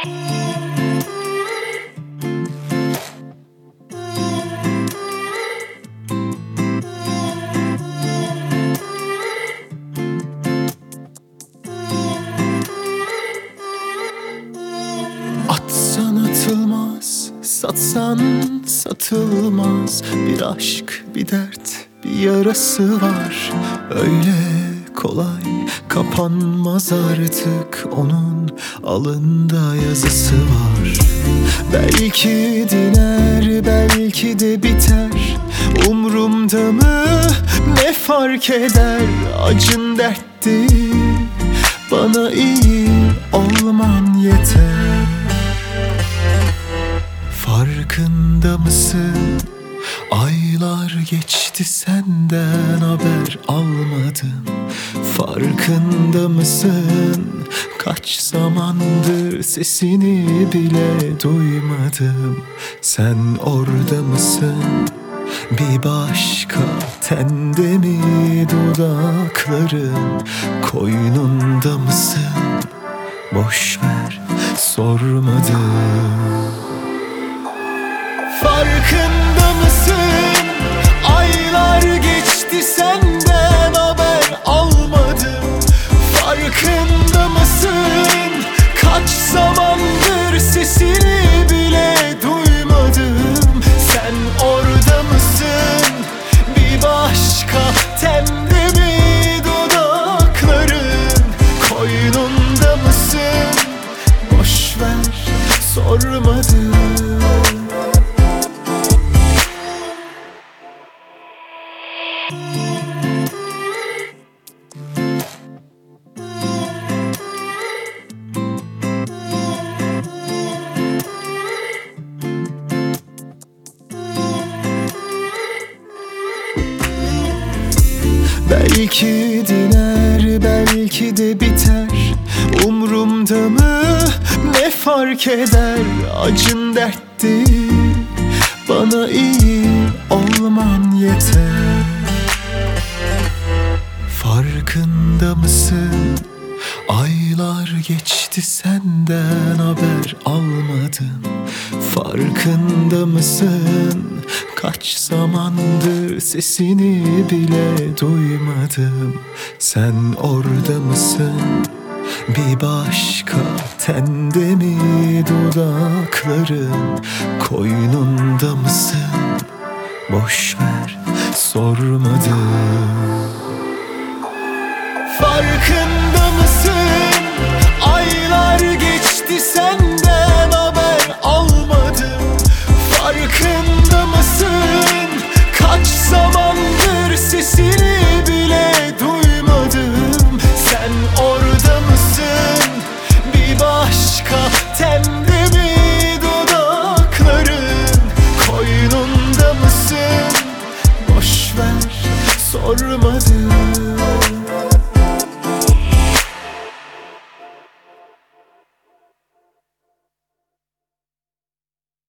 Atsan atılmaz, satsan satılmaz. Bir aşk, bir dert, bir yarası var. Öyle kolay. Kapanmaz artık Onun alında yazısı var. Belki diner, belki de biter. Umrumda mı? Ne fark eder? Acın dert değil, bana iyi olman yeter. Farkında mısın? Aylar geçti senden haber almadım Farkında mısın? Kaç zamandır sesini bile duymadım Sen orada mısın? Bir başka tende mi dudakların Koynunda mısın? Boş ver sormadım Farkında Belki diner, belki de biter. Umrumda mı? Ne fark eder? Acın dert değil, bana iyi olman yeter Farkında mısın? Aylar geçti senden haber almadım Farkında mısın? Kaç zamandır sesini bile duymadım Sen orada mısın? Bir başka tende mi dudakların Koynunda mısın? Boş ver sormadım Farkında mısın? Aylar geçti senden haber almadım Farkında mısın? Kaç zamandır sesini bile duymadım Sen orada mısın? Bir başka temde dudakların? Koynunda mısın? Boş ver sormadım